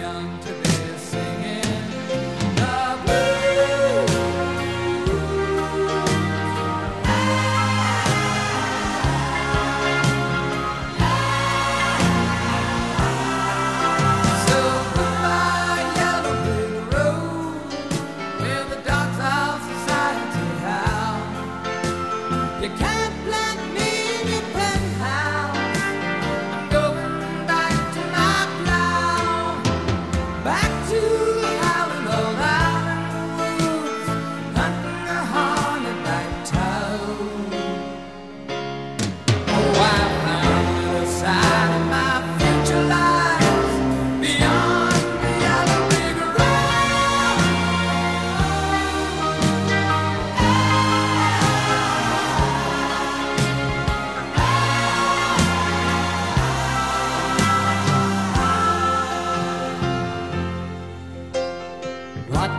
young to be.